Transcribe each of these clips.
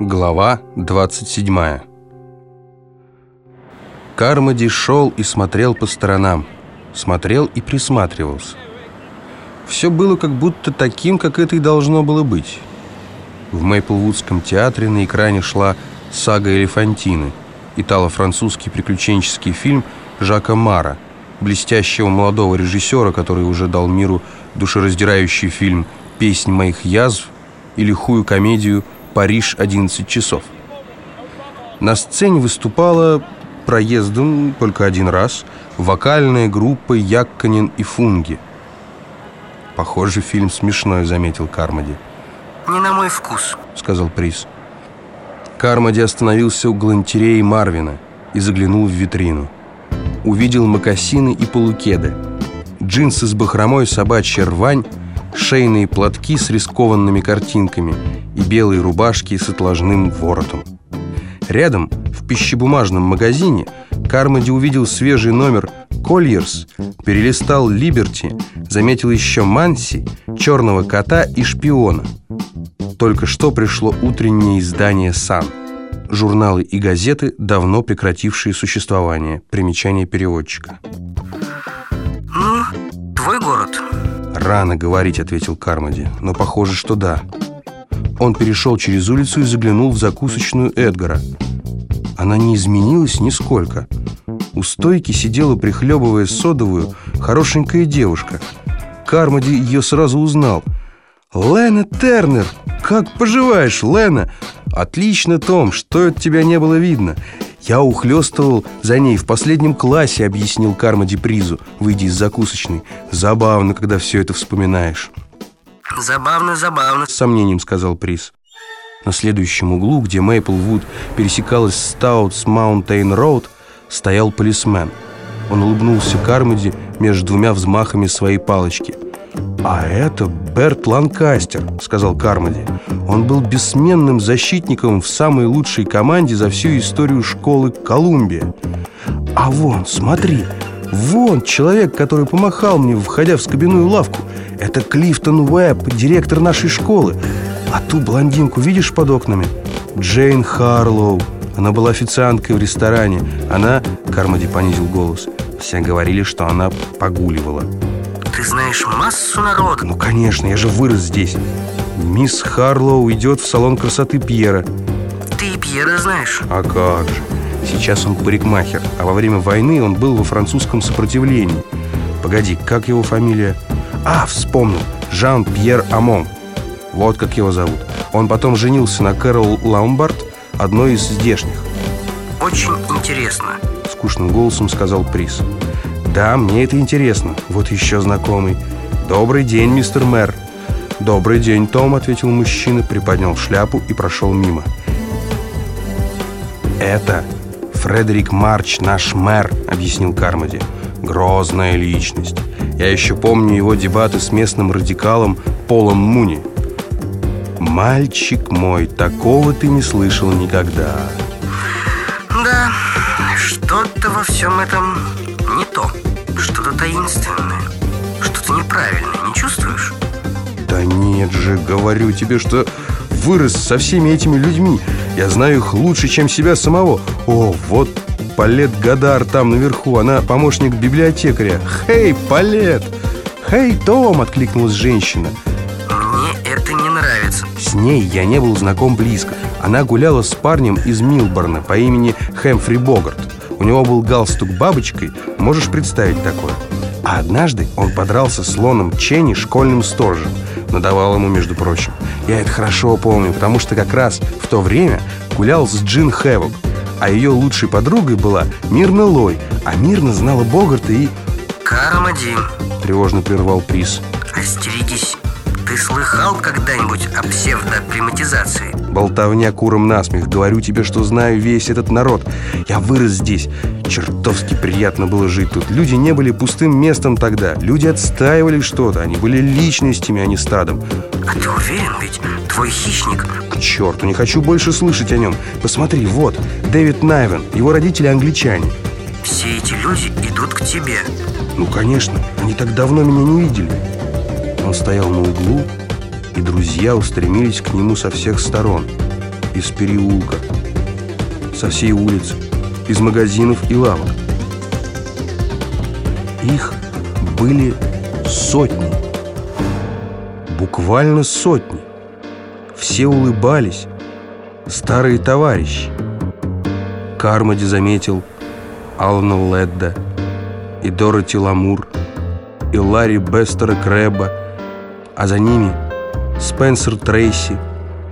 Глава 27 Кармоди шел и смотрел по сторонам, смотрел и присматривался. Все было как будто таким, как это и должно было быть. В Мейплвудском театре на экране шла «Сага Элефантины», итало-французский приключенческий фильм Жака Мара, блестящего молодого режиссера, который уже дал миру душераздирающий фильм «Песнь моих язв» и лихую комедию «Париж, 11 часов». На сцене выступала проездом только один раз вокальная группа Якканин и Фунги. «Похоже, фильм смешной», — заметил Кармоди. «Не на мой вкус», — сказал Приз. Кармоди остановился у галантереи Марвина и заглянул в витрину. Увидел мокасины и полукеды, джинсы с бахромой собачья рвань, шейные платки с рискованными картинками и белые рубашки с отложным воротом. Рядом, в пищебумажном магазине, Кармоди увидел свежий номер «Кольерс», перелистал «Либерти», заметил еще «Манси», «Черного кота» и «Шпиона». Только что пришло утреннее издание «Сан». Журналы и газеты, давно прекратившие существование. Примечание переводчика. «Ну, твой город?» «Рано говорить», — ответил Кармоди, «но похоже, что да». Он перешел через улицу и заглянул в закусочную Эдгара. Она не изменилась нисколько. У стойки сидела, прихлебывая содовую, хорошенькая девушка. Кармоди ее сразу узнал. «Лена Тернер! Как поживаешь, Лена?» «Отлично, Том! Что от тебя не было видно?» «Я ухлёстывал за ней в последнем классе», — объяснил Кармоди призу, выйдя из закусочной. «Забавно, когда все это вспоминаешь». «Забавно, забавно», — с сомнением сказал приз. На следующем углу, где Мейплвуд пересекалась с Таутс Маунтейн Роуд, стоял полисмен. Он улыбнулся Кармоди между двумя взмахами своей палочки. «А это Берт Ланкастер», — сказал Кармоди. «Он был бессменным защитником в самой лучшей команде за всю историю школы Колумбия. А вон, смотри, вон человек, который помахал мне, входя в скобяную лавку. Это Клифтон Уэбб, директор нашей школы. А ту блондинку видишь под окнами? Джейн Харлоу. Она была официанткой в ресторане. Она, Кармоди понизил голос, все говорили, что она погуливала. Ты знаешь массу народа. Ну, конечно, я же вырос здесь. Мисс Харлоу идет в салон красоты Пьера. Ты и Пьера знаешь? А как же. Сейчас он парикмахер, а во время войны он был во французском сопротивлении. Погоди, как его фамилия? А, вспомнил. Жан-Пьер Амон. Вот как его зовут. Он потом женился на Кэрол Ламбард, одной из здешних. Очень интересно. Скучным голосом сказал Приз. Да, мне это интересно. Вот еще знакомый. Добрый день, мистер мэр. Добрый день, Том, ответил мужчина, приподнял шляпу и прошел мимо. Это Фредерик Марч, наш мэр, объяснил Кармоди. Грозная личность. Я еще помню его дебаты с местным радикалом Полом Муни. Мальчик мой, такого ты не слышал никогда. Да, что-то во всем этом не то. Что-то таинственное. Что-то неправильное, не чувствуешь? Да нет же, говорю тебе, что вырос со всеми этими людьми. Я знаю их лучше, чем себя самого. О, вот Палет Гадар там наверху, она помощник библиотекаря. Хей, Палет! Хей, Том, откликнулась женщина. Мне это не нравится. С ней я не был знаком близко. Она гуляла с парнем из Милборна по имени Хэмфри Богарт. У него был галстук бабочкой, можешь представить такое. А однажды он подрался с Лоном Ченни, школьным сторожем. Надавал ему, между прочим. Я это хорошо помню, потому что как раз в то время гулял с Джин Хэвок. А ее лучшей подругой была Мирна Лой. А Мирна знала Богарта и... Кармади, Тревожно прервал приз. остерегись. Слыхал когда-нибудь о псевдоприматизации? Болтовня куром насмех. Говорю тебе, что знаю весь этот народ. Я вырос здесь. Чертовски приятно было жить тут. Люди не были пустым местом тогда. Люди отстаивали что-то. Они были личностями, а не стадом. А ты уверен, ведь твой хищник К черту, не хочу больше слышать о нем. Посмотри, вот, Дэвид Найвен. Его родители англичане. Все эти люди идут к тебе. Ну, конечно, они так давно меня не видели. Он стоял на углу, и друзья устремились к нему со всех сторон. из переулка, со всей улицы, из магазинов и лавок. Их были сотни, буквально сотни. Все улыбались, старые товарищи. Кармоди заметил Алана Ледда и Дороти Ламур, и Ларри Бестера Крэба, а за ними Спенсер Трейси,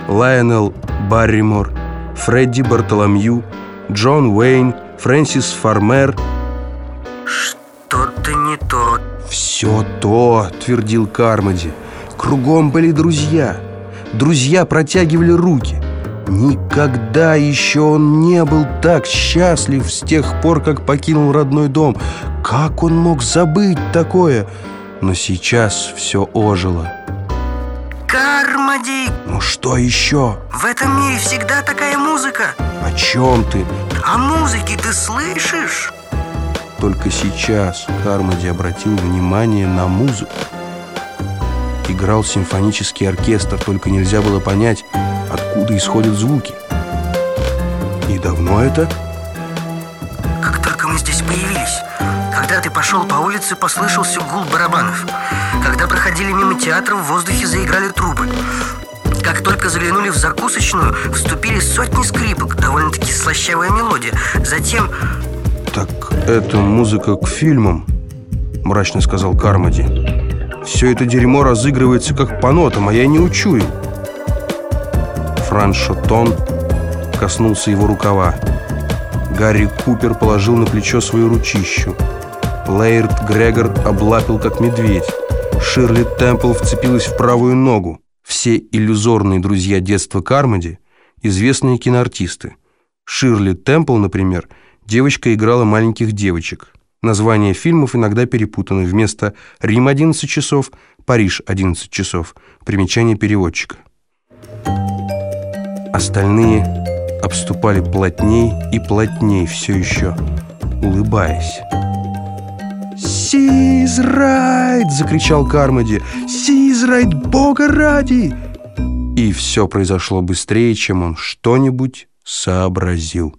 Лайонел Барримор, Фредди Бартоломью, Джон Уэйн, Фрэнсис Фармер. Что-то не то. «Все то», — твердил Кармоди. «Кругом были друзья. Друзья протягивали руки. Никогда еще он не был так счастлив с тех пор, как покинул родной дом. Как он мог забыть такое? Но сейчас все ожило. Кармади! Ну что еще? В этом мире всегда такая музыка. О чем ты? А музыки ты слышишь? Только сейчас Кармоди обратил внимание на музыку. Играл симфонический оркестр, только нельзя было понять, откуда исходят звуки. И давно это? Как только мы здесь появились. Когда ты пошел по улице, послышался гул барабанов. Когда проходили мимо театра, в воздухе заиграли трубы. Как только заглянули в закусочную, вступили сотни скрипок, довольно-таки слащавая мелодия. Затем... Так это музыка к фильмам, мрачно сказал Кармоди. Все это дерьмо разыгрывается как по нотам, а я не учую. Фран Шотон коснулся его рукава. Гарри Купер положил на плечо свою ручищу. Лейрд Грегор облапил, как медведь. Ширли Темпл вцепилась в правую ногу. Все иллюзорные друзья детства Кармоди – известные киноартисты. Ширли Темпл, например, девочка играла маленьких девочек. Названия фильмов иногда перепутаны. Вместо «Рим 11 часов» – «Париж 11 часов». Примечание переводчика. Остальные обступали плотней и плотней, все еще улыбаясь. «Сизрайт!» — закричал Кармоди. «Сизрайт, бога ради!» И все произошло быстрее, чем он что-нибудь сообразил.